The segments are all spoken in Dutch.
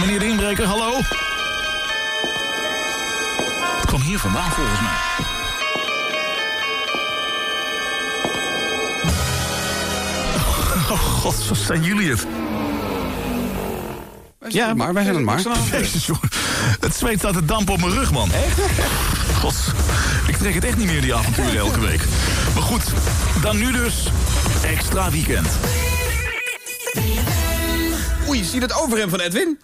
Meneer de inbreker, hallo? Het kwam hier vandaan volgens mij. Oh god, wat zijn jullie het? Ja, maar wij zijn het maar. Jezus, jongen. Het zweet staat de damp op mijn rug, man. Echt? God, ik trek het echt niet meer, die avonturen elke week. Maar goed, dan nu dus extra weekend. Oei, zie je dat overhemd van Edwin?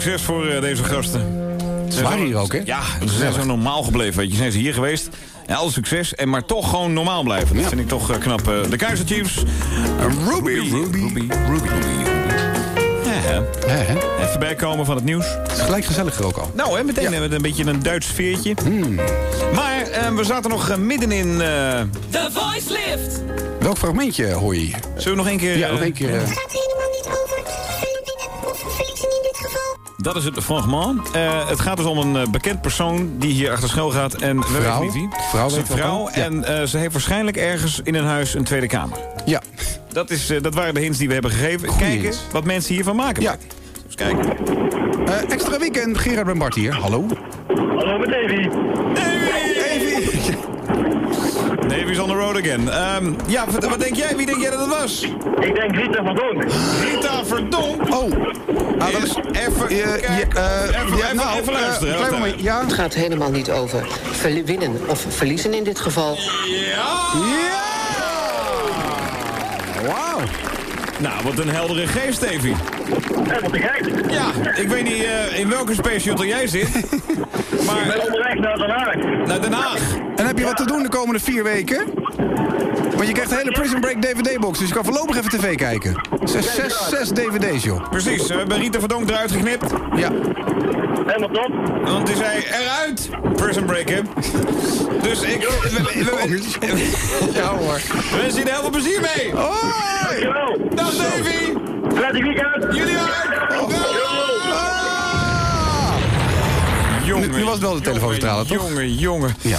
Succes voor eh, deze gasten. Ze waren hier ook, hè? Ja, ze zijn zo normaal gebleven. Weet je, zijn ze hier geweest. En al succes, en maar toch gewoon normaal blijven. Dat vind ik toch eh, knap. Eh, de Kaiser Chiefs. Ruby. Ruby. Ruby. Ruby. Ja, hè. Even bijkomen van het nieuws. Het is gelijk gezelliger ook al. Nou, hè, meteen Ja. met een beetje een Duits sfeertje. Maar eh, we zaten nog midden in... eh, The Voice Lift. Welk fragmentje hoor je hier? zullen we nog één keer... Ja, nog één keer. Dat is het fragment. Eh, het gaat dus om een eh, bekend persoon die hier achter schuil gaat. En we Vrouw. weten niet wie. Vrouw we vrouw. Ja. En eh, ze heeft waarschijnlijk ergens in een huis een tweede kamer. Ja. Dat, is, dat waren de hints die we hebben gegeven. Goeie Kijken hints. wat mensen hiervan maken. Ja. Eens kijken. Eh, extra weekend, Gerard en Bart hier. Hallo. Hallo met Davy. Davy is on the road again. Ehm, ja, wat, wat denk jij? Wie denk jij dat het was? Ik denk Rita van Donk. Rita Verdonk. Oh. Ah, dat Is even, eh, kijk, ja, eh, even, ja, even, nou, even luisteren. Ja. Het gaat helemaal niet over winnen of verliezen in dit geval. Ja! Wauw. Nou, wat een heldere geest, Davy. Helemaal te gek. Ja, ik weet niet eh, in welke space shuttle jij zit. Ik ben Maar onderweg naar Den Haag. naar Den Haag. En heb je wat te doen de komende vier weken? Want je krijgt een hele Prison Break DVD-box, dus je kan voorlopig even tv kijken. Zes, zes, zes DVD's, joh. Precies, we hebben Rita Verdonk eruit geknipt. Ja. Helemaal top. Want die zei eruit. Prison break, hè. Dus ik... we- we- we- Ja hoor. We wensen je er heel veel plezier mee. Hoi! Dankjewel. Dag, Davy. Prettig weekend. Jullie ook. Jongen, Nu- was het wel de telefooncentrale, toch? Jongen, jongen. Ja.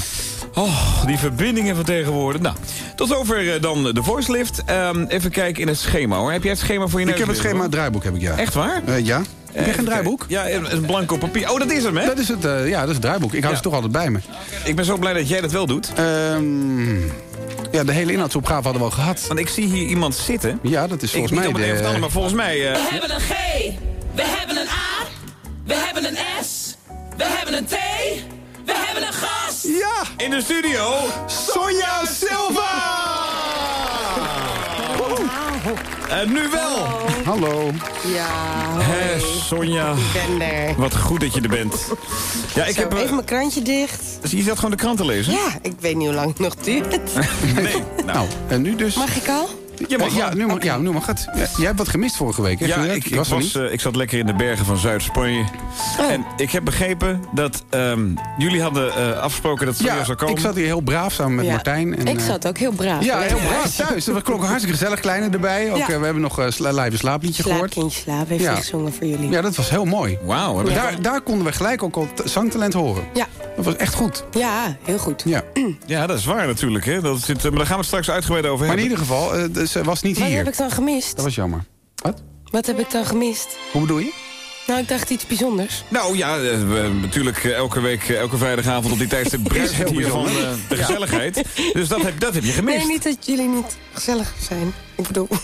Oh, die verbindingen van tegenwoordig. Nou, tot zover eh, dan de voice lift. Ehm, even kijken in het schema, hoor. Heb jij het schema voor je Ik neus heb het schema hoor? draaiboek, heb ik ja. Echt waar? Eh, ja. Heb je geen draaiboek? Ja, een blanco papier. Oh, dat is hem, hè? Dat is het, eh, ja, dat is het draaiboek. Ik hou Ja. ze toch altijd bij me. Ik ben zo blij dat jij dat wel doet. Ehm, ja, de hele inhoudsopgave hadden we al gehad. Want ik zie hier iemand zitten. Ja, dat is Ik volgens niet mij halen, de... maar volgens mij... eh, We hebben een G. We hebben een A. We hebben een S. We hebben een T. We hebben een gas. Ja! in de studio... Sonja Silva! En nu wel! Hallo. Ja, Hé, Sonja. ik ben er. Wat goed dat je er bent. Ja, ik Zo, heb... eh, even mijn krantje dicht. Dus je zat gewoon de krant te lezen? Ja, ik weet niet hoe lang het nog duurt. Nee. Nou, en nu dus... Mag ik al? Je mag ja, nu mag, ja, nu mag het. Jij hebt wat gemist vorige week, hè? Ja, ik, ik, was eh, ik zat lekker in de bergen van Zuid-Spanje. Oh. En ik heb begrepen dat ehm, jullie hadden eh, afgesproken dat Sonja Ja, zou komen. ik zat hier heel braaf samen met Ja. Martijn. En, ik eh, zat ook heel braaf. Ja, heel braaf thuis. Dat klonk hartstikke gezellig, kleine erbij. Ook, Ja. we hebben nog een uh, live slaapliedje Slaap, gehoord. kindje, slaap heeft Ja. gezongen voor jullie. Ja, dat was heel mooi. Wauw. Daar, daar konden we gelijk ook al zangtalent horen. Ja. Dat was echt goed. Ja, heel goed. Ja. Ja, dat is waar natuurlijk. Hè. Dat zit, maar daar gaan we het straks uitgebreid over Maar in hebben. ieder geval, eh, dus, ze was niet Wat hier. heb ik dan gemist? Dat was jammer. Wat? Wat heb ik dan gemist? Hoe bedoel je? Nou, ik dacht iets bijzonders. Nou ja, eh, we, natuurlijk eh, elke week, eh, elke vrijdagavond op die tijdstip bruist het heel hier van eh, de gezelligheid. Dus dat heb, dat heb je gemist. Nee, niet dat jullie niet gezellig zijn. Ik bedoel...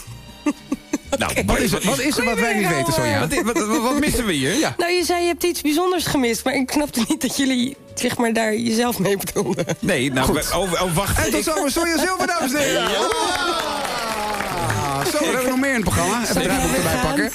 Nou, Wat is, er, wat is er wat wij niet weten, Sonja? Wat, wat, wat, wat missen we hier? Ja. Nou, je zei je hebt iets bijzonders gemist, maar ik snapte niet dat jullie zeg maar daar jezelf mee bedoelden. Nee, nou, Goed. we- oh, oh, wacht. En tot zover Sonja Silver, dames en heren. Ah, Zo, we hebben nog meer in het programma. Even Zal het draaiboek weer erbij pakken.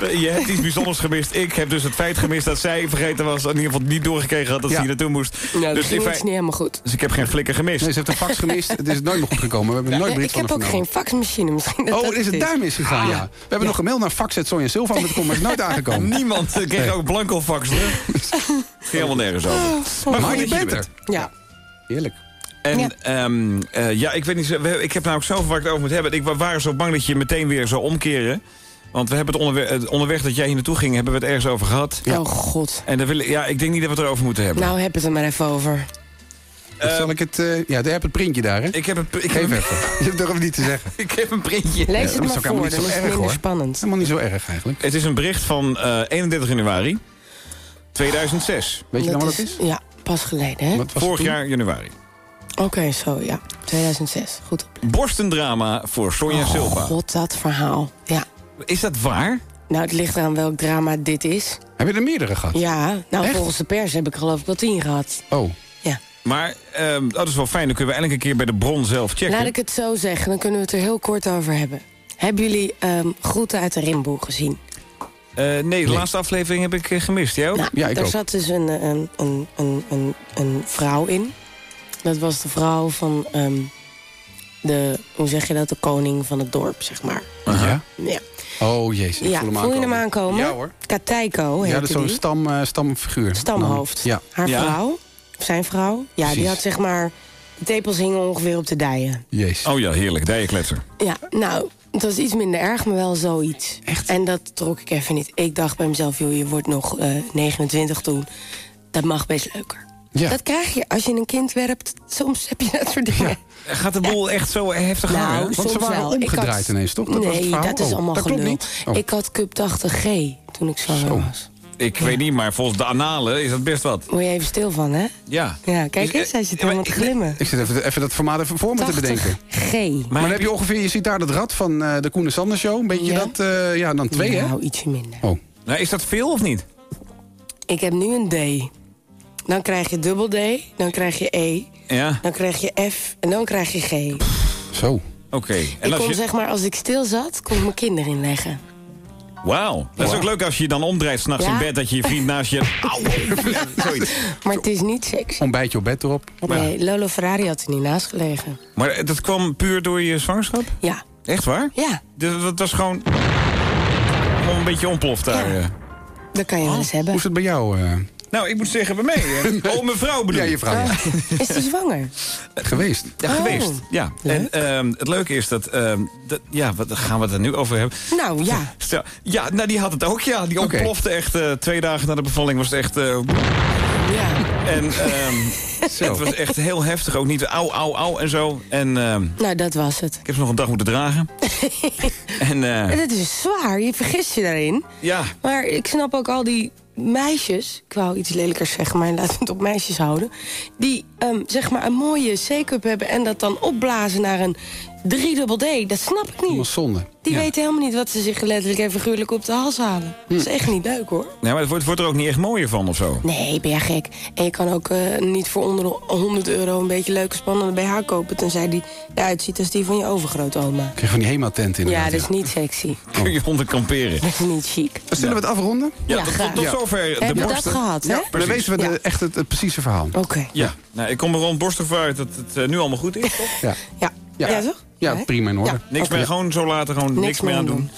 Nee. Je hebt iets bijzonders gemist. Ik heb dus het feit gemist dat zij vergeten was... in ieder geval niet doorgekregen had dat Ja. ze hier naartoe moest. Dat dus, ging iets feit- niet helemaal goed. dus ik heb geen flikker gemist. Nee, ze heeft een fax gemist. Het is nooit meer goed gekomen. We hebben nooit Ja, meer ik heb ook geen faxmachine. Misschien dat Oh, dat is het daar misgegaan, ja. We hebben nog gemaild naar fax.sonja Silva, maar dat komt maar is nooit aangekomen. Niemand kreeg Nee. ook blanco fax terug. Ging helemaal nergens over. Maar goed je bent er. Ja. Heerlijk. En Ja. ja, ja, ik weet niet, ik heb nou ook zelf waar ik het over moet hebben. Ik wa- waren zo bang dat je meteen weer zou omkeren. Want we hebben het onderweg, dat jij hier naartoe ging, hebben we het ergens over gehad. Ja. Oh god. En daar wil ik, ja, ik denk niet dat we het erover moeten hebben. Nou, heb het er maar even over. Dan zal ik het... eh, ja, daar heb het printje daar, hè? ik heb een, ik heb Geef even. Je durft het niet te zeggen. ik heb een printje. Lees het maar voor, niet dan zo is het erg, minder hoor. spannend. Helemaal niet zo erg, eigenlijk. Het is een bericht van eh, 31 januari 2006. Weet je nou wat het is? Ja, pas geleden, hè? Wat was het Vorig jaar januari. Oké, zo, ja. 2006. Goed. Borstendrama voor Sonja Silva. Oh, God, dat verhaal. Ja. Is dat waar? Nou, het ligt eraan welk drama dit is. Heb je er meerdere gehad? Ja, nou, Echt? volgens de pers heb ik geloof ik wel tien gehad. Oh. Ja. Maar ehm, dat is wel fijn, dan kunnen we elke keer bij de bron zelf checken. Laat ik het zo zeggen, dan kunnen we het er heel kort over hebben. Hebben jullie ehm, Groeten uit de Rimboe gezien? Eh, nee, de laatste aflevering heb ik eh, gemist. Jij ook? Nou, Ja, ik daar ook. zat dus een, een, een, een, een, een vrouw in. Dat was de vrouw van ehm, de, hoe zeg je dat, de koning van het dorp, zeg maar. Ja? Ja, Oh, jezus. Ik ja voel hem voel je hem aankomen. Ja, hoor. Katijko Ja, dat is zo'n stam, eh, stamfiguur. Stamhoofd. Ja. Haar Ja. vrouw, of zijn vrouw. Ja, Precies. die had zeg maar... De tepels hingen ongeveer op de dijen. Jezus. Oh ja, heerlijk. Dijenkletser. Ja, nou, het was iets minder erg, maar wel zoiets. Echt? En dat trok ik even niet. Ik dacht bij mezelf, joh, je wordt nog eh 29 toen. Dat mag best leuker. Ja. Dat krijg je als je een kind werpt. Soms heb je dat soort dingen. Gaat de boel echt zo heftig Nou, hangen? Want ze soms waren wel. Omgedraaid had- ineens, toch? Dat was het nee, dat is Oh, allemaal dat gelul. niet? Oh. Ik had cup 80G toen ik zwanger Zo. was. Ik weet niet, maar volgens de analen is dat best wat. Word je even stil van, hè? Ja. Ja, kijk Dus, eens, hij zit ja, maar helemaal te ik- glimmen. Ik zit even, even dat formaat even voor me te bedenken. 80G. Maar, dan heb je ongeveer, je ziet daar dat rad van eh, de Koen en Sander Show. Een beetje Ja. dat, eh, ja, dan twee, hè? Nou, ietsje minder. Oh. Nou, is dat veel of niet? Ik heb nu een D. Dan krijg je dubbel D, dan krijg je E, Ja. dan krijg je F en dan krijg je G. Zo. Oké. Ik En als kon je... zeg maar, als ik stil zat, kon ik mijn kinderen inleggen. Wauw. Dat is ook leuk als je je dan omdraait s'nachts Ja. in bed... dat je je vriend naast je... Auw! Zoiets. Maar het is niet sexy. Ontbijtje op bed erop. Nee, Lolo Ferrari had er niet naast gelegen. Maar dat kwam puur door je zwangerschap? Ja, Echt waar? ja, Dus dat was gewoon... Gewoon een beetje ontploft daar. Ja. eh. dat kan je wel eens Hoe hebben. is het bij jou? eh? Nou, ik moet zeggen, bij mij. hè. Oh, mevrouw bedoel Ja, ik. je vrouw. Ja. Is die zwanger? Geweest. Ja, Oh. geweest. Ja. En ehm, het leuke is dat, ehm, dat... Ja, wat gaan we het er nu over hebben? Nou ja, Stel, ja, nou, die had het ook, ja. Die ontplofte echt eh, twee dagen na de bevalling. Was het echt... eh, ja. en ehm, het was echt heel heftig. Ook niet auw, auw, auw en zo. En ehm, Nou, dat was het. ik heb ze nog een dag moeten dragen. en eh, En het is zwaar, je vergist je daarin. ja, Maar ik snap ook al die meisjes, ik wou iets lelijkers zeggen, maar laten we het op meisjes houden. Die ehm, zeg maar een mooie C-cup hebben en dat dan opblazen naar een 3 D. Dat snap ik niet. zonde. Die Ja. weten helemaal niet wat ze zich letterlijk en figuurlijk op de hals halen. Dat is echt niet leuk hoor. nee, maar het wordt, wordt er ook niet echt mooier van of zo. Nee, ben jij gek. En je kan ook eh, niet voor onder de 100 euro een beetje leuke spannende BH kopen... tenzij die eruit ziet als die van je overgrootoma. Ik kreeg van die HEMA-tent in. Ja, dat is niet sexy. Kun je onder kamperen. Dat is niet chic. Zullen we het afronden? Ja, Ja, tot, graag. tot, tot Ja. zover de we dat borsten. gehad, hè? Maar dan weten we de, Ja. echt het, het precieze verhaal. Oké. Ja, nou, ik kom er rond borstig voor uit dat het eh, nu allemaal goed is. toch? Ja. Ja. Ja. Ja. toch? Ja, prima in orde. Ja. Niks meer, gewoon zo later, gewoon niks, Niks meer aan doen.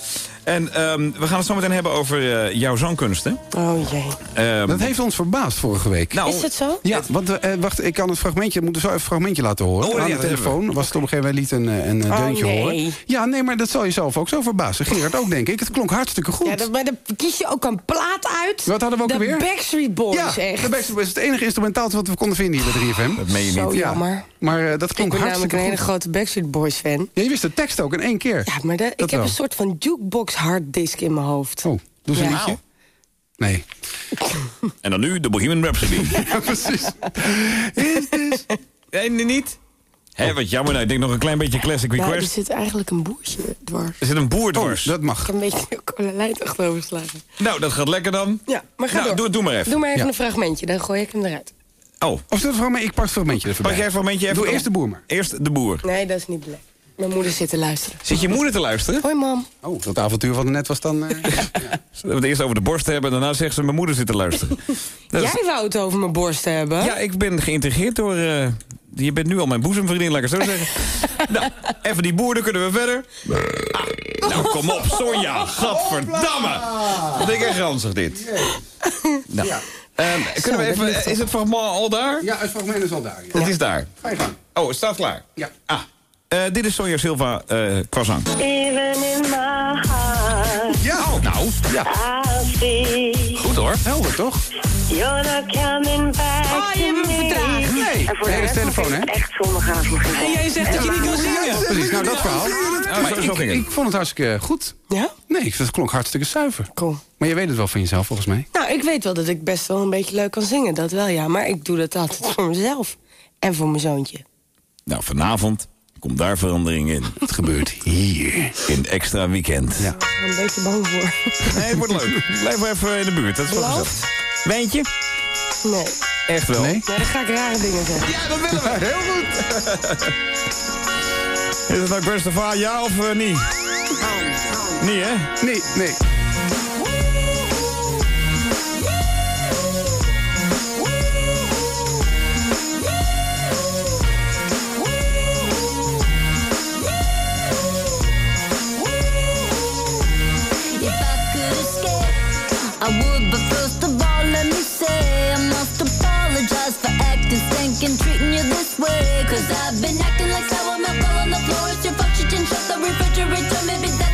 En ehm, we gaan het zo meteen hebben over eh, jouw zangkunsten. Oh jee. Ehm, Dat heeft ons verbaasd vorige week. nou, Is het zo? Ja, want eh, wacht, ik kan het fragmentje, moeten zo even een fragmentje laten horen. Oh, ja, Aan de telefoon was het op een gegeven moment liet een, eh, een, Oh, deuntje nee. horen. Ja, nee, maar dat zal je zelf ook zo verbazen. Gerard ook, denk ik. Het klonk hartstikke goed. Ja, dat, maar dan kies je ook een plaat uit. Wat hadden we ook de alweer? Backstreet Boys, ja, echt. de Backstreet Boys is het enige instrumentaaltje wat we konden vinden hier bij 3FM. dat meen je Zo niet. Ja. jammer. Maar eh, dat Ik klonk ben namelijk hartstikke een hele goed. grote Backstreet Boys fan. Ja, je wist de tekst ook in één keer. Ja, maar de- ik heb wel. een soort van jukebox harddisk in mijn hoofd. Oh, doe een Ja. liedje. Nee. En dan nu de Bohemian Rhapsody. Ja, precies. Is this- nee, niet. Hé, wat jammer. Nou, ik denk nog een klein beetje classic Nou, er request. zit eigenlijk een boertje dwars. Er zit een boer Oh, dwars. dat Ik mag. heb een beetje de cola achteroverslagen. Nou, dat gaat lekker dan. Ja, maar ga nou, door. Doe, doe maar even. Doe maar even Ja. een fragmentje, dan gooi ik hem eruit. Oh, Of het fragment, ik pak het fragmentje even pak bij. jij even een momentje even. Doe eerst de boer maar. Eerst de boer. Nee, dat is niet beleefd. Mijn moeder zit te luisteren. Zit je moeder te luisteren? Hoi, mam. Oh, dat avontuur van net was dan... eh, Zullen we het eerst over de borst hebben en daarna zegt ze mijn moeder zit te luisteren. Dat is- Jij wou het over mijn borst hebben. Ja, ik ben geïntegreerd door... eh, je bent nu al mijn boezemvriendin, laat ik het zo zeggen. nou, even die boer, dan kunnen we verder. Ah, nou, kom op, Sonja. Gadverdamme. Wat denk ik ranzig, dit. Nou, ehm, kunnen we even... Is het fragment al daar? ja, het fragment is al daar. Ja. Het is daar. Ga je gang. Oh, het staat klaar. Ja. Ah, eh, dit is Sonja Silva eh qua zang. Even in my heart, Ja, nou. Ja, Goed hoor. helder toch? you're not coming back Oh, je hebt hem me. vertraagd. Nee, En voor de de hele telefoon, hè? echt zondagavond. En jij zegt dat je niet wil zingen. Precies, nou dat verhaal. Maar ik, ik vond het hartstikke goed. Ja? Nee, dat klonk hartstikke zuiver. Cool. Maar je weet het wel van jezelf, volgens mij. Nou, ik weet wel dat ik best wel een beetje leuk kan zingen. Dat wel, ja. Maar ik doe dat altijd voor mezelf. En voor mijn zoontje. Nou, vanavond komt daar verandering in. Het gebeurt hier. In extra weekend. Ja. Ik ben een beetje bang voor. Nee, het wordt leuk. Blijf maar even in de buurt. Dat is wel gezellig. Wijntje? Nee. Echt wel. Nee? Nee, dan ga ik rare dingen zeggen. Ja, dat willen we. Heel goed. Is het nou Christopher, ja of eh, niet? Niet, hè? Nee, nee. Would. But first of all, let me say I must apologize for acting stinking, treating you this way. Cause I've been acting like sour milk all on the floor. It's your fault you didn't shut the refrigerator. Maybe that's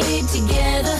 perfectly together.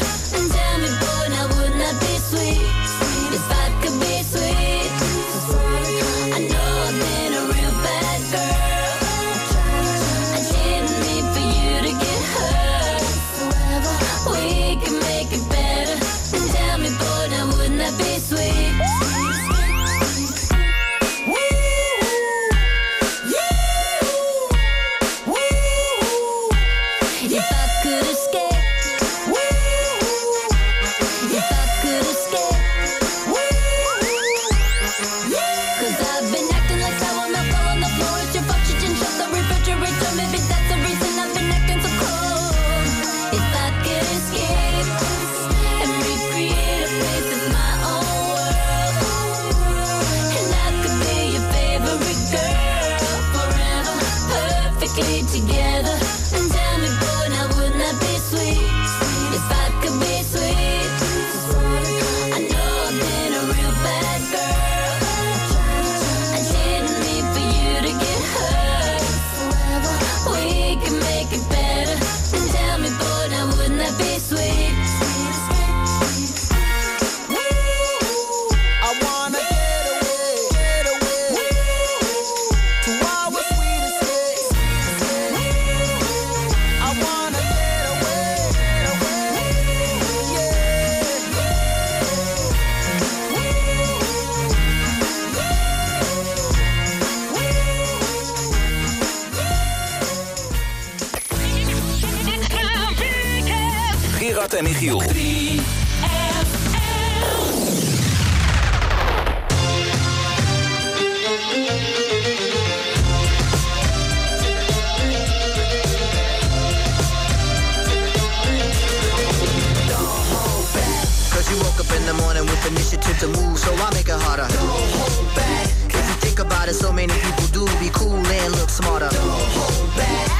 The morning with initiative to move, so I make it harder. Don't hold back. If you think about it, so many people do be cool and look smarter. Don't hold back.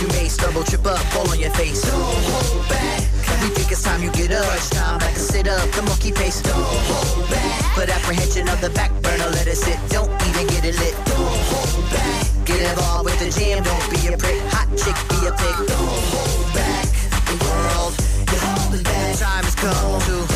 You may stumble, trip up, fall on your face. Don't hold back. We think it's time you get up. It's time back to sit up, the monkey face. Don't hold back. Put apprehension of the back burner, let it sit. Don't even get it lit. Don't hold back. Get involved with the jam, don't be a prick. Hot chick, be a pig. Don't hold back. The world, you're holding back. Time has come to.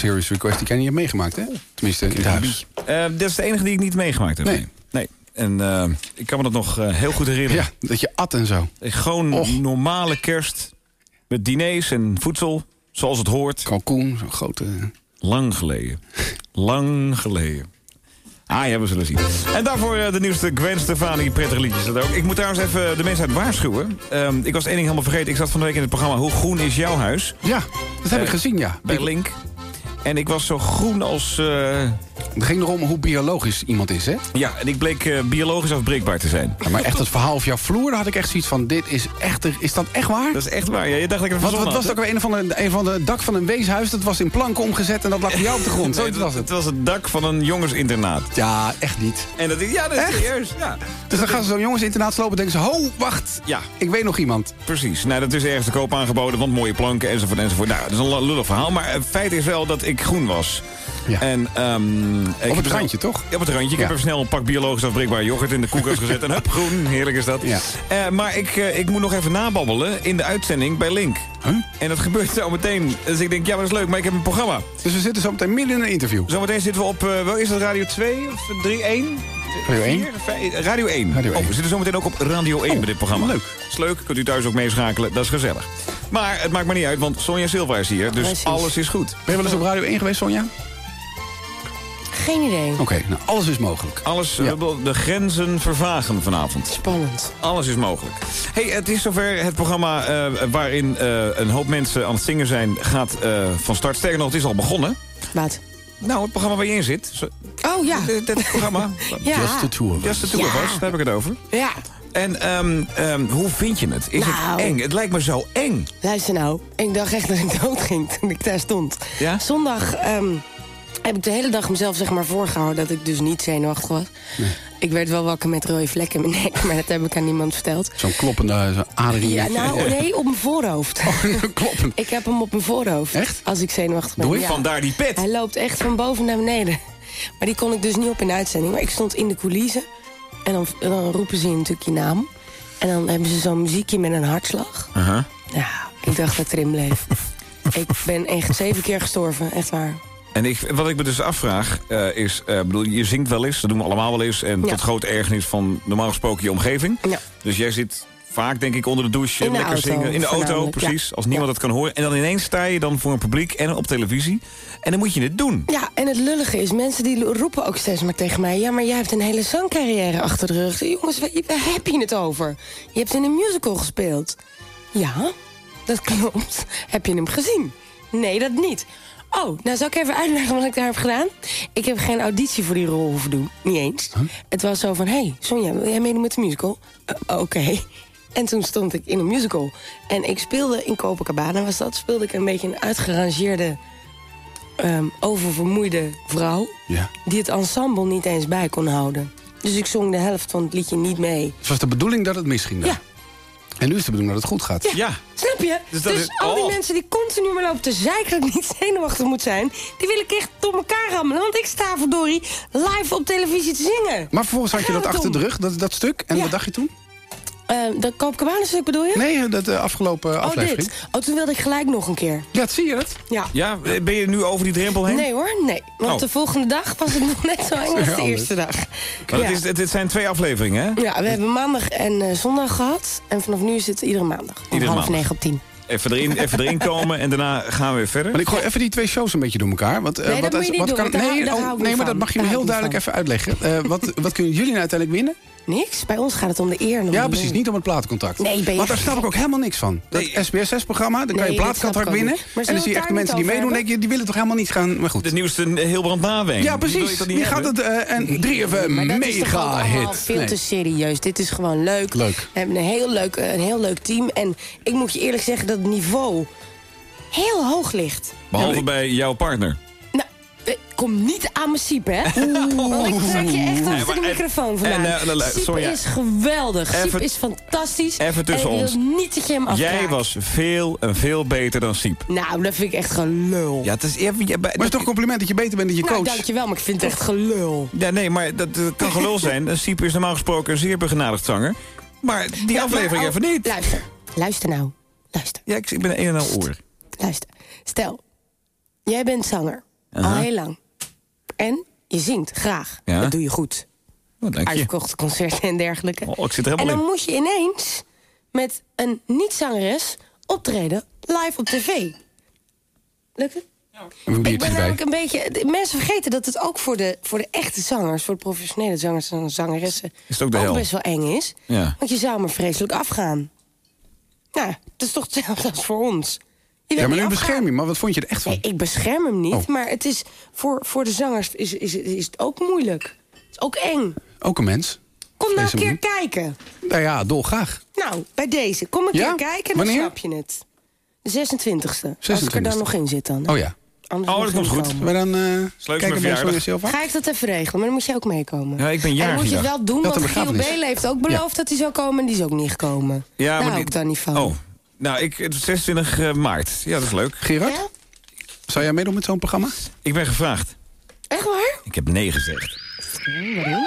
serious request die jij niet hebt meegemaakt, hè? Tenminste, in het huis. Eh, dat is de enige die ik niet meegemaakt heb. Nee. Nee. En eh, ik kan me dat nog eh, heel goed herinneren. Ja, dat je at en zo. Gewoon Och. normale kerst. Met diners en voedsel. Zoals het hoort. Kalkoen, zo'n grote... Lang geleden. Lang geleden. Ah ja, we zullen zien. En daarvoor eh, de nieuwste Gwen Stefani prettige liedjes. Dat ook. Ik moet trouwens even de mensen uit waarschuwen. Ehm, ik was één ding helemaal vergeten. Ik zat van de week in het programma Hoe groen is jouw huis? Ja, dat heb Eh, ik gezien, ja. Bij Link. En ik was zo groen als... eh, Het ging erom hoe biologisch iemand is, hè? ja, en ik bleek eh, biologisch afbreekbaar te zijn. Ja, maar echt het verhaal over jouw vloer, daar had ik echt zoiets van... dit is echt... Is dat echt waar? Dat is echt waar. Ja, je dacht dat ik het Wat, wat was het ook weer? Een van, de, een van de dak van een weeshuis, dat was in planken omgezet... en dat lag bij jou op de grond. Nee, Zoiets was het. Het was het dak van een jongensinternaat. Ja, echt niet. En dat ja, dat is Echt? serieus. Ja. Dus dan gaan ze zo'n jongensinternaat slopen en denken ze... ho, wacht, ja, ik weet nog iemand. precies. Nou, dat is ergens te koop aangeboden, want mooie planken enzovoort enzovoort. Nou, dat is een lullig verhaal, maar het feit is wel dat ik groen was. Ja. En, ehm, ik Op het randje, toch? Ja, op het randje. Ik Ja. heb even snel een pak biologisch afbreekbaar yoghurt in de koelkast gezet. En hup, groen. Heerlijk is dat. Ja. Eh, maar ik, eh, ik moet nog even nababbelen in de uitzending bij Link. Huh? En dat gebeurt zo meteen. Dus ik denk, ja, maar dat is leuk, maar ik heb een programma. Dus we zitten zo meteen midden in een interview. Zometeen zitten we op, eh wel is dat Radio 2 of 3, 1? Radio 1? Vier, vijf- Radio 1. Radio Oh, 1. we zitten zometeen ook op Radio 1 bij dit programma. leuk. Dat is leuk, kunt u thuis ook meeschakelen, dat is gezellig. Maar het maakt me niet uit, want Sonja Silva is hier, dus Precies. alles is goed. Ben je wel eens op Radio 1 geweest, Sonja? Geen idee. Oké, nou, alles is mogelijk. Alles, Ja. eh, de grenzen vervagen vanavond. Spannend. Alles is mogelijk. Hey, het is zover het programma eh, waarin eh, een hoop mensen aan het zingen zijn... gaat eh, van start. Sterker nog, het is al begonnen. Wat? Nou, het programma waar je in zit. Zo- Oh ja. Dit, dit programma. Ja. Just the us. Just the Ja. us, daar heb ik het over. Ja. En ehm, ehm, hoe vind je het? Is Nou. het eng? Het lijkt me zo eng. Luister nou, ik dacht echt dat ik dood ging toen ik daar stond. Ja? Zondag ehm, heb ik de hele dag mezelf zeg maar voorgehouden dat ik dus niet zenuwachtig was. Ik werd wel wakker met rode vlekken in mijn nek, maar dat heb ik aan niemand verteld. Zo'n kloppende zo'n adering. Ja, nou, nee, op mijn voorhoofd. Kloppen. Ik heb hem op mijn voorhoofd. Echt? Als ik zenuwachtig ben. Doe je? Ja. Vandaar die pet. Hij loopt echt van boven naar beneden. Maar die kon ik dus niet op in de uitzending. Maar ik stond in de coulissen. En dan, dan roepen ze natuurlijk je naam. En dan hebben ze zo'n muziekje met een hartslag. Uh-huh. Ja, ik dacht dat ik erin bleef. ik ben echt zeven keer gestorven, echt waar. En ik, wat ik me dus afvraag eh, is... eh, bedoel, je zingt wel eens, dat doen we allemaal wel eens... en Ja. tot grote ergernis van normaal gesproken je omgeving. Ja. Dus jij zit vaak, denk ik, onder de douche... De lekker auto, zingen. In de auto, precies. ja. Als niemand dat kan horen. En dan ineens sta je dan voor een publiek en op televisie. En dan moet je het doen. Ja, en het lullige is, mensen die roepen ook steeds maar tegen mij... ja, maar jij hebt een hele zangcarrière achter de rug. Jongens, waar, waar heb je het over? Je hebt in een musical gespeeld. Ja, dat klopt. Heb je hem gezien? Nee, dat niet. Oh, nou zal ik even uitleggen wat ik daar heb gedaan? Ik heb geen auditie voor die rol hoeven doen. Niet eens. Het was zo van, hé, hey, Sonja, wil jij meedoen met de musical? Eh, Oké. En toen stond ik in een musical. En ik speelde in Copacabana, was dat. Speelde ik een beetje een uitgerangeerde, ehm, oververmoeide vrouw... Ja. die het ensemble niet eens bij kon houden. Dus ik zong de helft van het liedje niet mee. Het was de bedoeling dat het misging dan? Ja. En nu is de bedoeling dat het goed gaat? Ja. Ja. Snap je? Dus Dus, dat is- al die oh. mensen die continu maar lopen te zeiken dat ik niet zenuwachtig moet zijn... die wil ik echt door elkaar rammelen. Want ik sta verdorie live op televisie te zingen. Maar vervolgens had je dat achter de rug, dat, dat stuk. En Ja. wat dacht je toen? Eh, dat Koopkabanenstuk bedoel je? Nee, dat eh, afgelopen oh, aflevering. dit. Oh, toen wilde ik gelijk nog een keer. Ja, zie je dat? Ja. Ja, ben je nu over die drempel heen? Nee hoor, nee. Want Oh. de volgende dag was het nog net zo eng als de eerste dag. Ja. het, is, het, het zijn twee afleveringen, hè? ja, we hebben maandag en eh, zondag gehad. En vanaf nu is het iedere maandag. Om Iedere half maandag. negen op tien. Even erin, even erin komen en daarna gaan we weer verder. Maar ik gooi even die twee shows een beetje door elkaar. Want, eh, Nee, dat wat, moet je niet wat doen, kan, daar nee, daar oh, nee, maar dat mag je me heel duidelijk even uitleggen. Eh, wat, wat kunnen jullie nou uiteindelijk winnen? Niks. Bij ons gaat het om de eer. Ja, precies. Niet om het platencontact. Nee, ben je Want daar snap ik ook helemaal niks van. Dat Nee. SBS6-programma, dan kan je Nee, platencontract ook winnen. En dan zie je echt de mensen die meedoen, denk je, die willen toch helemaal niet gaan. Maar goed. De nieuwste heel brand. Ja, precies. Die niet gaat het eh, en 3FM Maar dat is toch ook mega allemaal hit. veel Nee. te serieus. Dit is gewoon leuk. Leuk. We hebben een heel leuk, eh, een heel leuk team. En ik moet je eerlijk zeggen dat het niveau heel hoog ligt. Behalve bij jouw partner. Nou, kom niet aan mijn siep, hè? Want ik trek je echt Nee, achter de microfoon vandaan. en, eh, Siep is geweldig. Siep even- is fantastisch. even tussen en ik ons. wil niet dat je hem afkraakt. Jij was veel en veel beter dan Siep. Nou, dat vind ik echt gelul. Ja, het is, Maar het is toch een compliment dat je beter bent dan je nou, coach? dankjewel, maar ik vind het echt gelul. ja, nee, maar dat, dat kan gelul zijn. Siep is normaal gesproken een zeer begenadigd zanger. Maar die Ja, aflevering maar, oh, even niet. Luister, luister nou. Luister, Ja, ik, ik ben een en al oor. luister. Stel, Jij bent zanger. Al heel lang. En je zingt graag. Ja. Dat doe je goed. Oh, je. Uitverkochte concerten en dergelijke. Oh, ik zit er en helemaal dan in. moet je ineens met een niet-zangeres optreden live op tv. Lukt het? Een Ik ben erbij. namelijk een beetje... Mensen vergeten dat het ook voor de, voor de echte zangers... voor de professionele zangers en zangeressen... Is het ook de hel? best wel eng is. Ja. Want je zou maar vreselijk afgaan. Nou, dat is toch hetzelfde als voor ons. Ja, maar nu afgaan. bescherm je. Maar wat vond je er echt van? Nee, ik bescherm hem niet. Oh. Maar het is voor, voor de zangers is, is, is het ook moeilijk. Het is ook eng. Ook een mens. Kom nou een keer kijken. Nou ja, dolgraag. Nou, bij deze. Kom een Ja? keer kijken en dan Wanneer? snap je het. De 26e. Als ik er 26e. dan nog in zit dan. hè. Oh ja. Anders Oh, dat komt goed. komen. We dan eh mijn kijken. Sonja Silva? Ga ik dat even regelen, maar dan moet je ook meekomen. Ja, ik ben en dan jarig moet je het wel doen, Dat want Giel begrafenis. Belen heeft ook beloofd dat hij zou komen... en die is ook niet gekomen. Ja, Daar maar hou die- ik dan niet van. Oh, nou, ik, het is 26 eh, maart. Ja, dat is leuk. Gerard, Ja? zou jij meedoen met zo'n programma? Ik ben gevraagd. Echt waar? Ik heb nee gezegd. Waarom?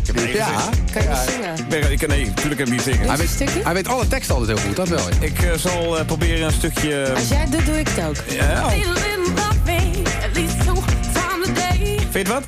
Ik heb nee Ja. gezegd. Kan je niet zingen? Ik ben, ik, nee, natuurlijk heb ik niet zingen. Hij weet, stukje? hij weet alle teksten altijd heel goed, dat wel. ja. Ik eh, zal eh, proberen een stukje... Als jij het doet, doe ik het ook. Ja, oh. Vind je het wat?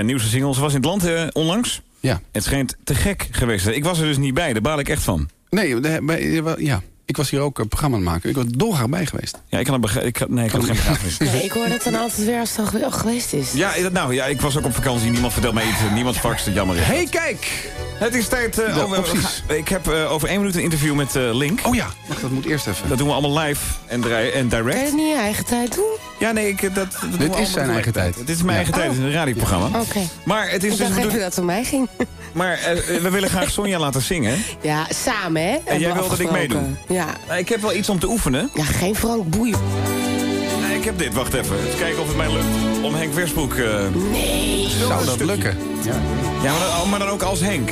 Haar eh, nieuwste single. Ze was in het land eh, onlangs. Ja. Het schijnt te gek geweest te zijn. Ik was er dus niet bij, daar baal ik echt van. Nee, bij- ja. Ik was hier ook een programma aan het maken. Ik was dolgraag bij geweest. Ja, ik kan het begrijpen. Ik, had- nee, ik had geen begrafenis. Nee, ik hoor dat dan altijd weer als het al geweest is. Ja, dat- nou ja, ik was ook op vakantie. Niemand vertelt mij iets. Niemand faxt het jammer is. hey, kijk! Het is tijd. eh, oh, we opties. gaan- ik heb eh, over één minuut een interview met eh, Link. Oh ja, wacht, dat moet eerst even. Dat doen we allemaal live en, en Kan je direct. het niet in je eigen tijd doen? Ja, nee, ik, eh, dat, dat Dit is zijn eigen tijd. Het is mijn eigen Ja. tijd. Het is een radioprogramma. Oké. Maar het is Ik dus bedoel- dat het om mij ging. Maar eh, we willen graag Sonja laten zingen. Ja, samen, hè? hebben jij wil dat ik meedoe? Ja. Nou, ik heb wel iets om te oefenen. ja, geen Frank Boeien. Nee, ik heb dit. Wacht even. Eens kijken of het mij lukt om Henk Westbroek... eh, Nee. Zou dat lukken? Ja. Ja, maar dan, maar dan ook als Henk.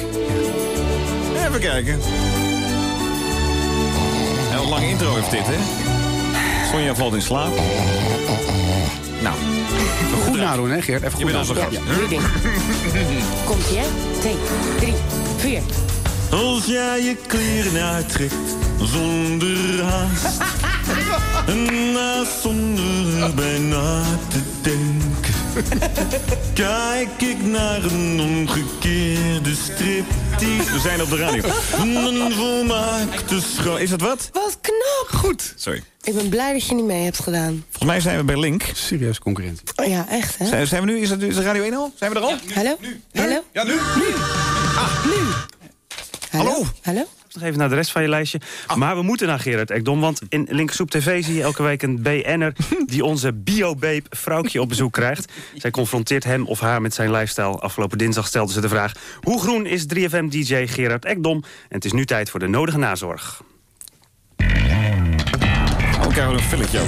Even kijken. Heel lang intro heeft dit, hè? Sonja valt in slaap. Nou, Goed nadoen, hè Geert? Even je goed bent onze nadoen. gast. Komt-ie, hè? 2, 3, 4. Als jij je kleren uittrekt zonder haast En naast zonder bijna te denken Kijk ik naar een omgekeerde striptease We zijn op de radio. Een volmaakte Scho- Is dat wat? Wat knap. Goed. Sorry. Ik ben blij dat je niet mee hebt gedaan. Volgens mij zijn we bij Link. Serieus concurrentie. Oh ja, echt, hè? Zijn, zijn we nu? Is het, is het Radio 1 al? Zijn we er al? Hallo? Hallo? Ja, nu. Hallo? Hallo? Hallo? Nog even naar de rest van je lijstje. Maar we moeten naar Gerard Ekdom, want in Linkersoep TV zie je elke week een BN'er... die onze biobabe vrouwtje op bezoek krijgt. Zij confronteert hem of haar met zijn lifestyle. Afgelopen dinsdag stelde ze de vraag... hoe groen is 3FM-dj Gerard Ekdom? En het is nu tijd voor de nodige nazorg. Krijgen we een filletje.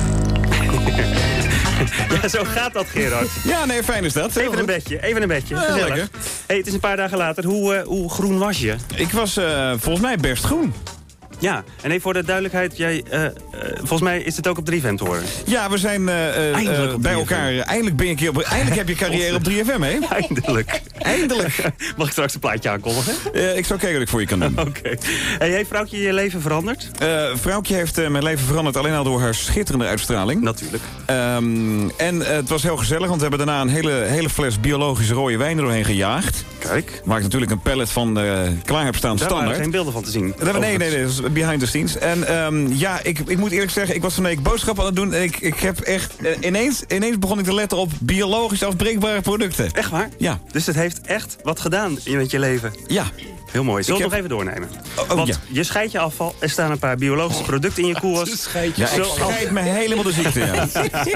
Ja, zo gaat dat, Gerard. Ja, nee, fijn is dat. Heel Even een bedje, even een bedje. Ja, Gezellig. lekker. Hey, het is een paar dagen later. Hoe, eh, hoe groen was je? Ik was eh, volgens mij best groen. Ja, en even voor de duidelijkheid. Jij, eh, eh, volgens mij is het ook op 3FM te horen. Ja, we zijn eh, bij 3FM. elkaar. Eindelijk, ben een keer op, eindelijk heb je carrière op 3FM, hè? Eindelijk. Eindelijk. Mag ik straks een plaatje aankondigen? Ik zal kijken wat ik voor je kan doen. Oké. Hey, heeft vrouwtje je leven veranderd? Vrouwtje heeft mijn leven veranderd alleen al door haar schitterende uitstraling. Natuurlijk. Ehm, en het was heel gezellig, want we hebben daarna een hele, hele fles biologische rode wijn er doorheen gejaagd. Kijk. Ik natuurlijk een pallet van klaar heb staan Daar waren standaard. geen beelden van te zien. Nee, nee, nee, dat is behind the scenes. En ehm, ja, ik, ik moet eerlijk zeggen, ik was van de week boodschappen aan het doen... en ik, ik heb echt, eh, ineens, ineens begon ik te letten op biologisch afbreekbare producten. Echt waar? Ja. Dus het heeft echt wat gedaan in met je leven. Ja. Heel mooi. Zullen we Ik nog even doornemen? Oh, oh, Want ja. je scheidt je afval. Er staan een paar biologische producten in je koelkast. Ja, ik scheid me helemaal de ziekte, ja.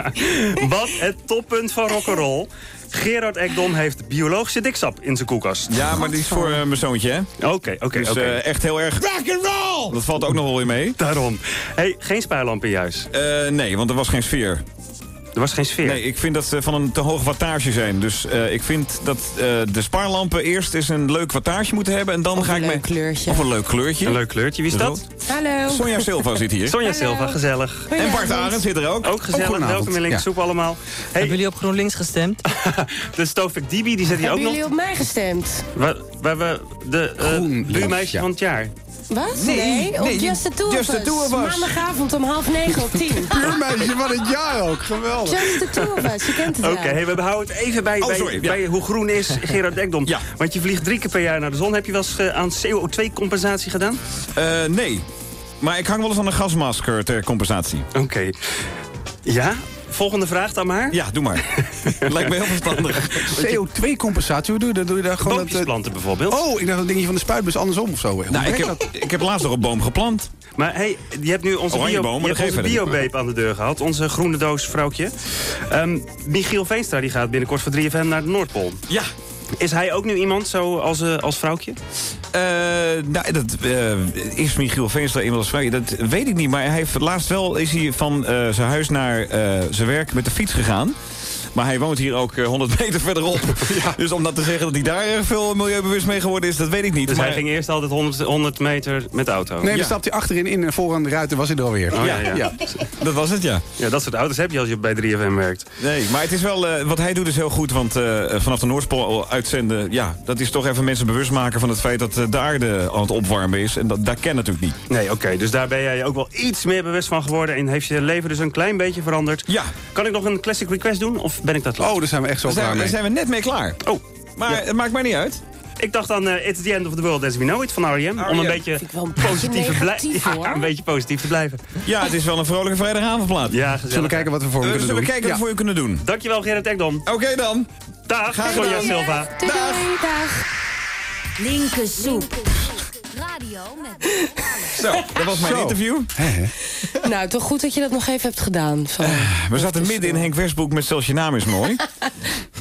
Wat het toppunt van rock'n'roll. Gerard Ekdom heeft biologische diksap in zijn koelkast. Ja, maar die is voor eh, mijn zoontje, hè? Oké, oké, Dus eh, echt heel erg... Rock and roll! Dat valt ook nog wel weer mee. Daarom. Hey, geen in je huis. Eh, nee, want er was geen sfeer. Er was geen sfeer. Nee, ik vind dat ze van een te hoog wattage zijn. Dus eh, ik vind dat eh, de spaarlampen eerst eens een leuk wattage moeten hebben. En dan Of ga een ik leuk me... kleurtje. Of een leuk kleurtje. Een leuk kleurtje. Wie is dat? Hallo. Sonja Silva zit hier. Sonja Hallo. Silva, gezellig. En Bart Arend zit er ook. Ook gezellig. goedenavond. Welkom in Linkersoep allemaal. Hebben jullie op GroenLinks gestemd? de Stofik Dibi, die zit hier ook Hebben nog. jullie op mij gestemd? Waar, waar we de eh GroenLinks, buurmeisje ja. van het jaar. Wat? Nee, op nee, Just the Two Just of the Us. Two of Us. Maandagavond om half negen op tien. Buurmeisje van het jaar ook, geweldig. Just the Two of Us, je kent het Oké, hey, we behouden het even bij, Oh, bij, sorry, ja. bij hoe groen is Gerard Ekdom. Ja. Want je vliegt drie keer per jaar naar de zon. Heb je wel eens eh, aan CO2-compensatie gedaan? Eh, nee. Maar ik hang wel eens aan een gasmasker ter compensatie. Oké. Ja? Volgende vraag dan maar. Ja, doe maar. Lijkt me heel verstandig. CO2-compensatie, hoe doe je dat? Doe je daar gewoon Boompjes dat... planten bijvoorbeeld. eh, Oh, ik dacht dat dingetje van de spuitbus andersom of zo. Hoe Nou, ik heb, dat? ik heb laatst nog een boom geplant. Maar hey, je hebt nu onze, Oranje bio, aan de deur gehad. Onze groene doos vrouwtje. Ehm, Michiel Veenstra die gaat binnenkort voor 3FM naar de Noordpool. Ja. Is hij ook nu iemand zo als, eh, als vrouwtje? Eh, nou, dat eh, is Michiel Veenstra inmiddels vrij. Dat weet ik niet, maar hij heeft laatst wel is hij van zijn huis naar zijn werk met de fiets gegaan. Maar hij woont hier ook eh, 100 meter verderop. Dus om dat te zeggen dat hij daar erg veel milieubewust mee geworden is, dat weet ik niet. Dus maar, hij ging eerst altijd 100, 100 meter met de auto. Nee, dan Ja. stapt hij achterin in en voor een ruit en was hij er alweer. Oh, ja, ja. Dat was het, ja. Ja, dat soort auto's heb je als je bij 3FM werkt. Nee, maar het is wel, eh, wat hij doet is heel goed. Want eh, vanaf de Noordpool uitzenden, ja, dat is toch even mensen bewust maken van het feit dat eh, de aarde aan het opwarmen is. En dat, dat ken natuurlijk niet. Nee, oké. dus daar ben jij ook wel iets meer bewust van geworden. En heeft je leven dus een klein beetje veranderd. Ja. Kan ik nog een classic request doen? Of ben ik dat Oh, daar zijn we echt zo Daar zijn, klaar we- mee. daar zijn we net mee klaar. Oh, Maar het maakt mij niet uit. Ik dacht dan, eh, It's the end of the world as we know it van R.E.M. Om een beetje ik wel een beetje positief, negatief, ja, een beetje positief te blijven. Ja, het is wel een vrolijke vrijdagavondplaat. Ja, gezellig. Zullen we kijken wat we voor Eh, kunnen zullen we doen? kijken wat we voor je kunnen doen? Dankjewel Gerrit Ekdom. Oké dan. Dag, gedaan. Silva. Doei, dag. Linkersoep. Radio met Zo, dat was mijn Zo. interview. Nou, toch goed dat je dat nog even hebt gedaan. Van, We zaten midden in Henk Westbroek met Stel je naam is mooi.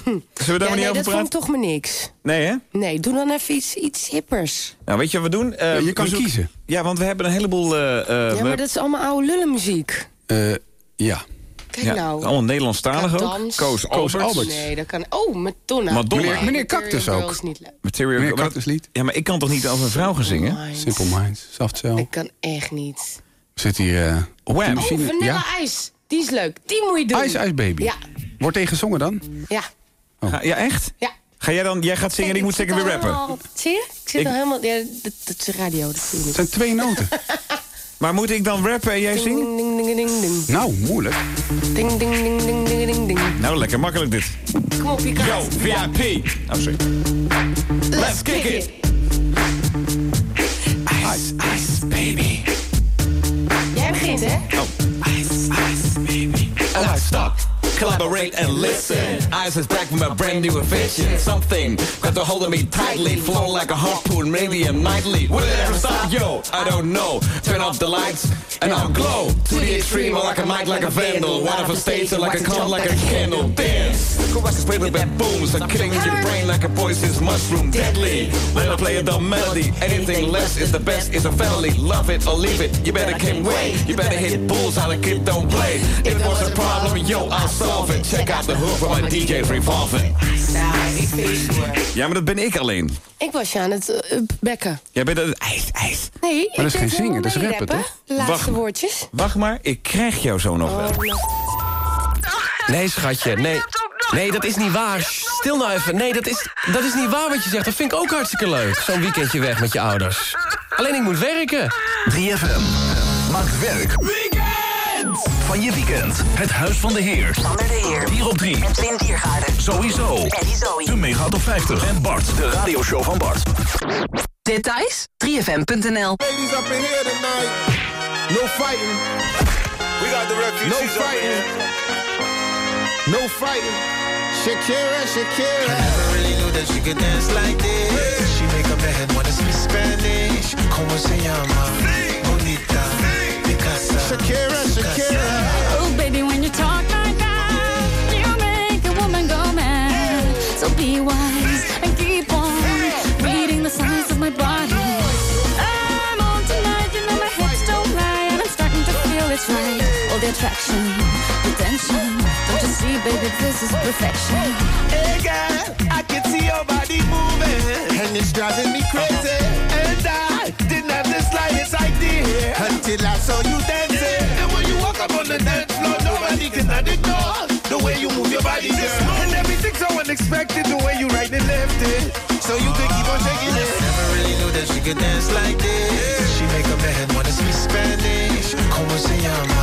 Zullen we daar ja, maar niet nee, over dat vond praten? toch maar niks. Nee, hè? Nee, doe dan even iets, iets hippers. Nou, weet je wat we doen? Eh, je kan kiezen. Ja, want we hebben een heleboel... eh, eh, Ja, we- maar dat is allemaal oude lullenmuziek. Eh, ja. Kijk ja, nou. allemaal Nederlandstalig ook. Koos Koos Alberts. Nee, dat kan... Oh, Madonna. Madonna. Meneer- meneer Cactus ook. is niet leuk. Material Meneer maar- Cactuslied. Ja, maar ik kan toch niet als een vrouw gaan zingen? Minds. Simple Minds, Soft Cell. Ik kan echt niet. Zit hier eh, op Wham. de Oh. Vanilla ja. Ice. Die is leuk. Die moet je doen. Ice Ice Baby. Ja. Wordt tegen gezongen dan? Ja. Ga- ja, echt? Ja. Ga jij dan... Jij gaat zingen en ik moet zeker weer rappen. Zie je? Ik zit Ik- al helemaal... Ja, dat, dat is radio, dat zie je Het niet. zijn twee noten. Maar moet ik dan rappen en jij zingen? nou, moeilijk. Ding, ding, ding, ding, ding, ding, ding. Nou, lekker makkelijk dit. Kom op, je kan Yo. VIP. Oh, sorry. Let's kick it. Ice, ice, baby. Jij begint, hè? And I stop, collaborate and listen. Eyes is back from a brand new invention. Something got a hold of me tightly, flow like a harpoon, maybe a nightly. Will it ever stop? Yo, I don't know. Turn off the lights and I'll glow to the extreme, or like a mic, like a vandal. One of a stage, like a cone, like a candle. Dance. Caress is with that booms, are killing your brain like a poisonous mushroom. Deadly. Let her play dumb melody. Anything less is the best, is a felony. Love it or leave it. You better can't wait. You better hit bulls how the kid don't play. If it was a problem, yo, I'll Check out the hook from my DJ's revolving. Nou, ik vind. Ja, maar dat ben ik alleen. Ik was je aan het eh, bekken. Jij bent het ijs, ijs. Nee, ik dat is geen zingen, dat is rappen, toch? Laatste Wacht. woordjes. Wacht maar, ik krijg jou zo nog wel. Oh, nou. Nee, schatje, nee. Nee, dat is niet waar. Stil nou even. Nee, dat is, dat is niet waar wat je zegt. Dat vind ik ook hartstikke leuk. Zo'n weekendje weg met je ouders. Alleen ik moet werken. 3FM. Maakt werk van je weekend. Het Huis van de Heer. Sander de Heer. 4 op 3. En Wim Diergaarden. Sowieso. Eddie Zoe. De Mega Top 50. En Bart, de radioshow van Bart. Details? 3fm.nl Ladies up in here tonight. No fighting. We got the refugees no fighting. No fighting. Shakira, Shakira. I never really knew that she could dance like this. She make up her head wanna speak Spanish. Como se llama? Bonita. Shakira, Shakira. Wise and keep on reading the signs of my body. I'm on tonight, you know my hips don't lie, and I'm starting to feel it's right. All the attraction, the tension. Don't you see, baby, this is perfection. Hey girl, I can see your body moving, and it's driving me crazy. And I didn't have the slightest idea until I saw you dancing. And when you walk up on the dance floor, nobody can ignore the way you move your body, girl. So unexpected, the way you right and left it, so you could keep on taking it. Never really knew that she could dance like this. She make up her head wanna speak Spanish. Como se llama?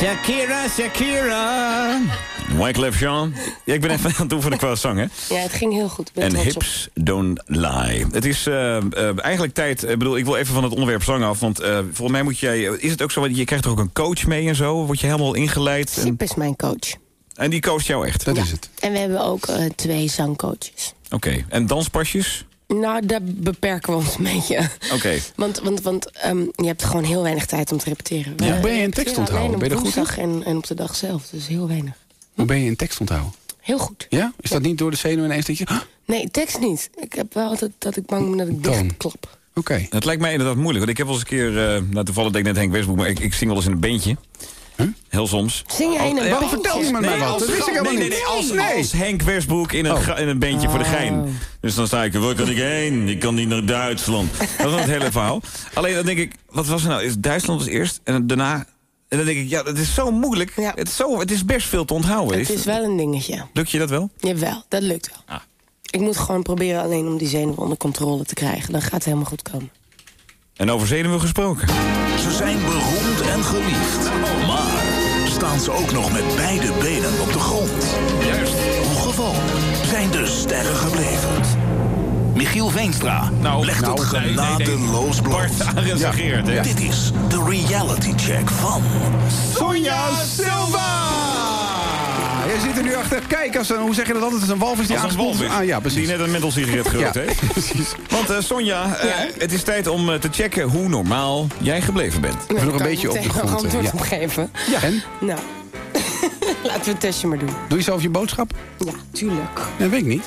Shakira, Shakira. Wyclef Jean. Ja, ik ben even aan het oefenen qua zang, hè? Ja, het ging heel goed. En op. hips don't lie. Het is eh, eh, eigenlijk tijd... Ik bedoel, ik wil even van het onderwerp zang af. Want eh, volgens mij moet jij... Is het ook zo, want je krijgt toch ook een coach mee en zo? Word je helemaal ingeleid? En, Sip is mijn coach. en die coacht jou echt? Dat is het. En we hebben ook eh, twee zangcoaches. Oké. En danspasjes? Nou, daar beperken we ons een beetje. Oké. Want, want, want ehm, je hebt gewoon heel weinig tijd om te repeteren. Ja. We Ben je een repeteren tekst onthouden? Ben je er goed in? en, en op de dag zelf. Dus heel weinig. Hoe ben je een tekst onthouden? Heel goed. Ja? Is dat niet door de zenuwen ineens dat je... "Ah, Nee, tekst niet. Ik heb wel altijd dat ik bang ben dat ik Toon. dichtklap. Oké. Het lijkt mij inderdaad moeilijk. Want ik heb wel eens een keer... eh nou, toevallig deed ik net Henk Westbroek, maar ik, ik zing wel eens in een bandje. Heel soms. Zing jij in een bandje? vertel je me maar wat. als Dat wist ik helemaal nee, nee, niet. nee, als, Nee. als Henk Westbroek in een, Oh. in een bandje voor de gein. Dus dan sta ik, waar kan ik heen? Ik kan niet naar Duitsland. Dat was het hele verhaal. Alleen dan denk ik, wat was er nou? Is Duitsland was eerst en daarna... En dan denk ik, ja, het is zo moeilijk. Het, is zo, het is best veel te onthouden. Het is wel een dingetje. Lukt je dat wel? Jawel, dat lukt wel. Ah. Ik moet gewoon proberen alleen om die zenuwen onder controle te krijgen. Dan gaat het helemaal goed komen. En over zenuwen gesproken. Ze zijn beroemd en geliefd. Maar staan ze ook nog met beide benen op de grond? Juist. Hoe gewoon zijn de sterren gebleven? Michiel Veenstra legt nou, het nee, nee, nee. genadeloos bloot. Arends Ja. Dit is de reality check van... Sonja Silva! Jij zit er nu achter. Kijk, als een, hoe zeg je dat altijd? Het is een walvis die Als een aangespoeld walvis. Ah, ja, precies. Die net een middelsigaret gerookt Ja, heeft. precies. Want eh, Sonja, eh, het is tijd om eh, te checken hoe normaal jij gebleven bent. Even nog een beetje op de grond. antwoord ja. op geven. Ja. En? Nou, laten we het testje maar doen. Doe je zelf je boodschap? Ja, tuurlijk. Dat weet ik niet.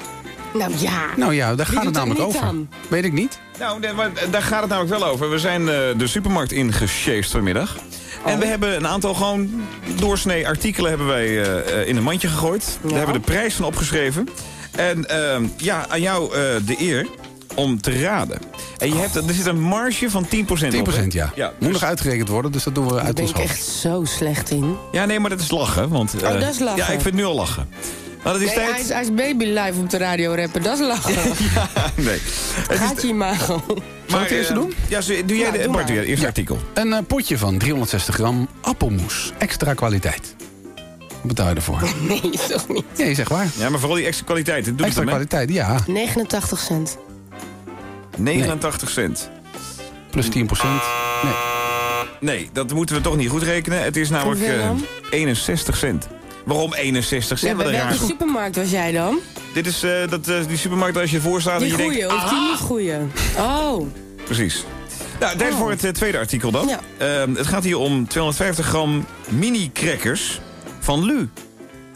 Nou ja. Nou ja, daar Wie gaat het namelijk over. aan? Weet ik niet. Nou, nee, maar daar gaat het namelijk wel over. We zijn eh, de supermarkt ingesjeest vanmiddag. En Oh. we hebben een aantal gewoon doorsnee artikelen hebben wij eh, eh, in een mandje gegooid. Daar hebben we de prijs van opgeschreven. En ehm, ja, aan jou eh, de eer om te raden. En je hebt, er zit een marge van 10% 10 op. hè? ja. ja Moet nog uitgerekend worden, dus dat doen we Daar uit ben ons ik hoofd. echt zo slecht in. Ja, nee, maar dat is lachen. Want, Oh, eh, dat is lachen. Ja, ik vind het nu al lachen. Maar het is Nee, tijd... hij, is, hij is baby live op de radio rappen. Dat is lachen. nee. Gaat je imago. Zal ik het eerst eh, doen? Ja, doe jij Ja, de, doe Bart, maar. doe het eerste artikel. Een eh, potje van 360 gram appelmoes. Extra kwaliteit. Wat betaal je ervoor? Nee, toch niet. Nee, zeg waar. Ja, maar vooral die extra kwaliteit. Doe Extra het kwaliteit, ja. 89 cent. 89 cent. Plus 10 procent. Nee. Nee, dat moeten we toch niet goed rekenen. Het is namelijk Hoeveel eh, dan? 61 cent. Waarom 61 Ja, cent? bij Wat een welke supermarkt was jij dan? Dit is eh, dat, eh, die supermarkt als je ervoor staat Die en je goeie, denkt... of die niet goeie? Oh. Precies. Nou, tijd Oh. voor het eh, tweede artikel dan. Ja. Ehm, het gaat hier om 250 gram mini-crackers van Lu.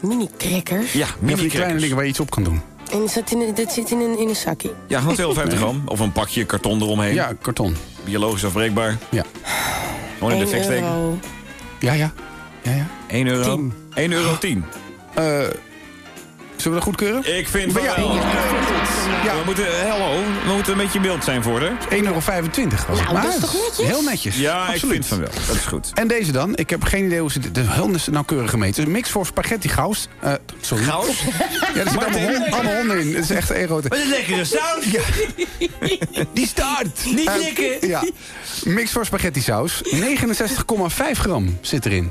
Mini-crackers? Ja, Ja, van die kleine mini-crackers. dingen waar je iets op kan doen. En dat zit in, een- dat zit in een, in een zakje. Ja, gewoon 250 gram. Of een pakje karton eromheen. Ja, karton. Biologisch afbreekbaar. Ja. Gewoon in de 1 fik steken. euro. Ja, ja. Ja, ja. 1 euro. 10. 1 euro 10. Eh, zullen we dat goedkeuren? Ik vind van Ja. wel. Ja. We moeten, hello, we moeten een beetje beeld zijn voor haar. 1,25 euro was het. Nou, Maar dat is toch netjes? Heel netjes. Ja, ik Absoluut. vind van wel. Dat is goed. En deze dan? Ik heb geen idee hoe ze dit... Het is heel nauwkeurig gemeten. Een mix voor spaghetti gaus. Eh, sorry. Gaus? Ja, er zitten allemaal, Martin. hond- allemaal honden in. Het is echt een grote... Wat een lekkere saus. Die start. Niet Eh, likken. ja. Mix voor spaghetti saus. 69,5 gram zit erin.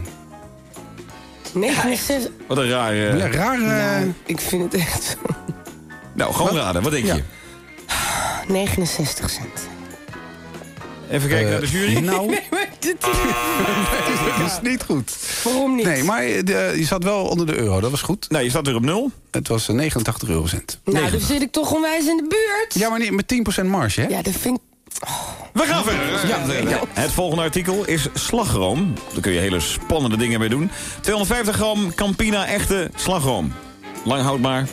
69. Wat een raar... eh, Ja, raar... eh, Nou, ik vind het echt. Nou, gewoon Wat? raden. Wat denk Ja. je? 69 cent. Even kijken Eh, naar de jury. Nou, Nee, maar dit dat is niet goed. Waarom niet? Nee, maar de, je zat wel onder de euro, dat was goed. Nou, je staat weer op nul. Het was eh, 89 eurocent. Nou, dan zit ik toch onwijs in de buurt. Ja, maar niet met 10% marge, hè? Ja, dat vind ik... We gaan verder. Ja, Het volgende artikel is slagroom. Daar kun je hele spannende dingen mee doen. 250 gram Campina echte slagroom. Lang houdbaar.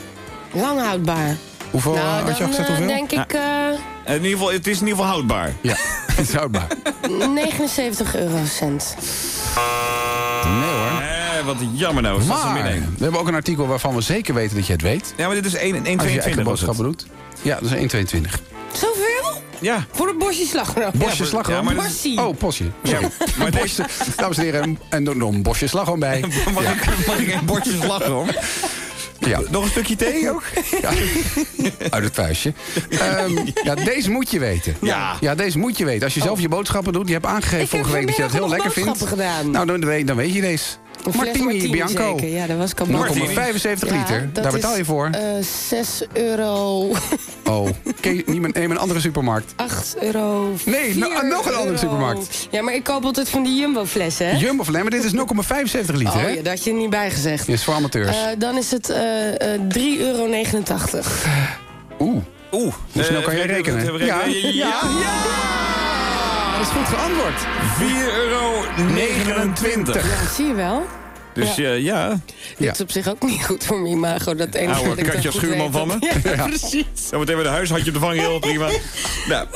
Lang houdbaar. Hoeveel nou, had je dan gezegd? eh, Hoeveel? denk ik eh, In ieder geval, het is in ieder geval houdbaar. Ja, het is houdbaar. 79 eurocent. Nee hoor. Eh, wat jammer nou. Ze Maar, we hebben ook een artikel waarvan we zeker weten dat je het weet. Ja, maar dit is 1 Als je 1,22 het. boodschappen doet. Ja, dat is 1,22. Zoveel? Ja. Voor een bosje slagroom. Bosje slagroom? ja. Oh, posje. Sorry. maar Bosje, dames en heren, en nog een bosje slagroom bij. Mag, ik, mag ik een bordje slagroom? Ja. Nog een stukje thee ook? Ja. Uit het vuistje. Ehm, ja, deze moet je weten. Ja. Ja, deze moet je weten. Als je zelf je boodschappen doet, je hebt aangegeven Ik heb vorige week dat je dat heel lekker vindt. boodschappen gedaan. Nou, dan, weet- dan weet je deze. Martini, Bianco. zeker. Ja, dat was kabouter. Martini. 0,75 Ja, liter. dat Daar betaal je voor. eh 6 euro. Oh, je- neem een andere supermarkt. 8 euro. Nee, 4 no- nog een andere euro. supermarkt. Ja, maar ik koop altijd van die Jumbo-flessen, hè? Jumbo nee, maar dit is 0,75 liter, Oh hè? ja, dat had je niet bij gezegd. Dit is voor amateurs. Eh, dan is het eh, eh, 3,89 euro. Oeh. Oeh. Hoe snel Eh, kan jij rekenen? even rekenen. Ja. Ja. Ja. Dat is goed geantwoord. 4,29 euro. 29. Ja, zie je wel. Dus Ja. ja, ja. Dit is op zich ook niet goed voor mijn imago. Dat ene Oude dat goed Schuurman van me. Ja, Ja. precies. Dan meteen weer de huishandje op de vang, heel prima. Nou,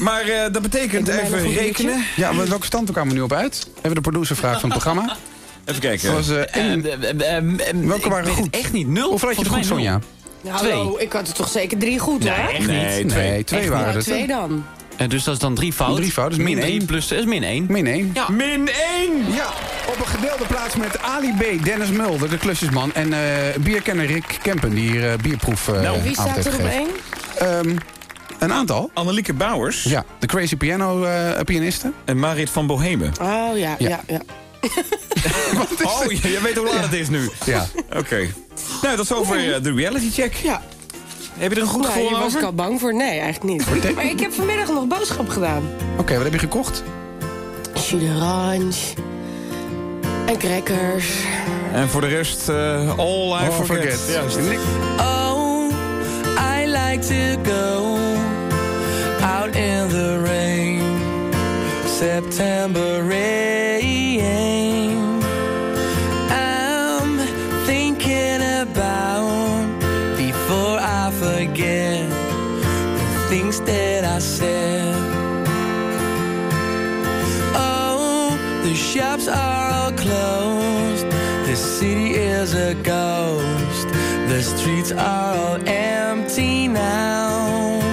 maar eh, dat betekent even rekenen. Ja, maar welke stand kwamen we nu op uit? Hebben we de producervraag van het programma? Even kijken. Dat was, eh, één- Welke waren goed? Echt niet, nul. Hoeveel had je er goed, Sonja? Nou, Twee. hallo, ik had er toch zeker drie goed, Nee, hoor? echt Nee, niet. twee. Nee, twee Echt waren het. twee dan. Eh, dus dat is dan drie fout. Drie fout, dus min één. plus is min 1. Min 1. Ja. Min 1! Ja, op een gedeelde plaats met Ali B, Dennis Mulder, de klusjesman... en eh, bierkenner Rick Kempen, die hier eh, bierproef eh Nou, Wie staat er op gegeven. één? Ehm, een aantal. Annelieke Bouwers Ja, de Crazy Piano eh pianiste. en Marit van Bohemen. Oh, ja, Ja. ja, ja. Oh, je, je weet hoe laat het is nu. Ja. Oké. Nou, dat is over de reality check. Ja. Heb je er een goed gevoel hier was over? ik al bang voor. Nee, eigenlijk niet. Maar ik heb vanmiddag nog boodschap gedaan. Oké, wat heb je gekocht? Jus d'orange. En crackers. En voor de rest, eh, all I Oh, forget. forget. Oh, I like to go out in the rain, September rain. The shops are all closed. The city is a ghost. The streets are all empty now.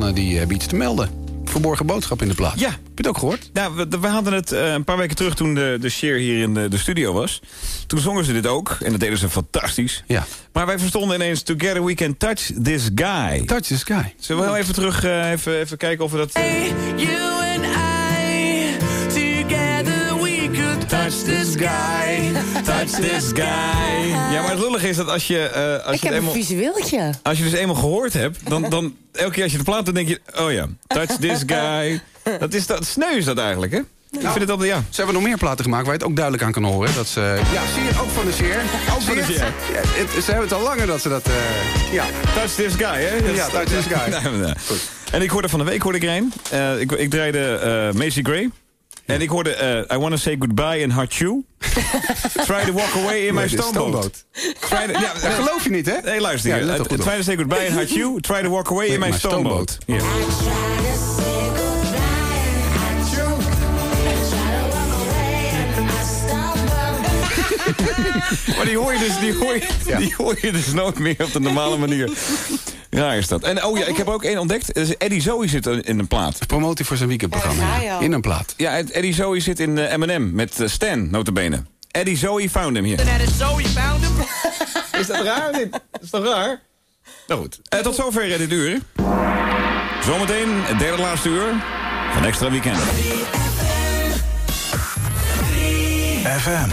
Mannen die hebben iets te melden. Verborgen boodschap in de plaat. Ja. Heb je het ook gehoord? Ja, we, we hadden het eh, een paar weken terug toen de, de Cher hier in de, de studio was. Toen zongen ze dit ook en dat deden ze fantastisch. Ja. Maar wij verstonden ineens Together We Can Touch This Guy. Touch This Guy. Zullen we heel even terug eh, even, even kijken of we dat... You and I, together we could touch this guy. Touch this guy. Ja, maar het lullige is dat als je... eh, als Ik je heb het een eenmaal, visueeltje. als je dus eenmaal gehoord hebt, dan, dan elke keer als je de plaat dan denk je... Oh ja, touch this guy. Dat is dat, sneu is dat eigenlijk, hè? Ik vind het altijd, ja. Ze hebben nog meer platen gemaakt waar je het ook duidelijk aan kan horen. Dat ze, ja, zie je, ook van de Cher. Ook van de het? Ja, het- ze hebben het al langer dat ze dat... eh, ja. Touch this guy, hè? Dat Ja, touch this guy. Nee, maar, nee. En ik hoorde van de week hoorde ik er een. Eh, ik, ik draaide eh, Macy Gray. En ik hoorde eh, I Wanna Say Goodbye in Hard Shoe. Try to walk away in my stoomboot. Ja, Dat geloof je niet, hè? Nee, luister Ja, Eh. Try to say goodbye in Hard Shoe. Try to walk away in my stoomboot. Ja. Maar die hoor je dus, die hoor je, die hoor je dus nooit meer op de normale manier. Raar is dat. En oh ja, ik heb ook één ontdekt. Dus Eddie Zoe zit in een plaat. Promotie voor zijn weekendprogramma. Ja. In een plaat. Ja, Eddie Zoe zit in eh, M&M met eh, Stan, notabene. Eddie Zoe found him hier. So he found him. Is dat raar? dit? Dat is toch raar? Nou goed. Eh, tot zover eh, dit uur. Zometeen het derde laatste uur van Extra Weekend. FM.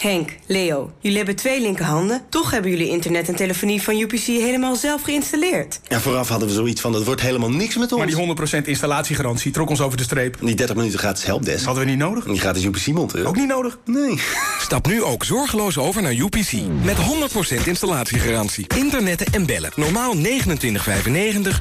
Henk, Leo, jullie hebben twee linkerhanden. Toch hebben jullie internet en telefonie van UPC helemaal zelf geïnstalleerd. Ja, vooraf hadden we zoiets van, dat wordt helemaal niks met ons. Maar die 100% installatiegarantie trok ons over de streep. Die 30 minuten gratis helpdesk. Hadden we niet nodig. Die gratis UPC monteren. Ook niet nodig. Nee. Stap nu ook zorgeloos over naar UPC. Met 100% installatiegarantie. Internetten en bellen. Normaal 29,95,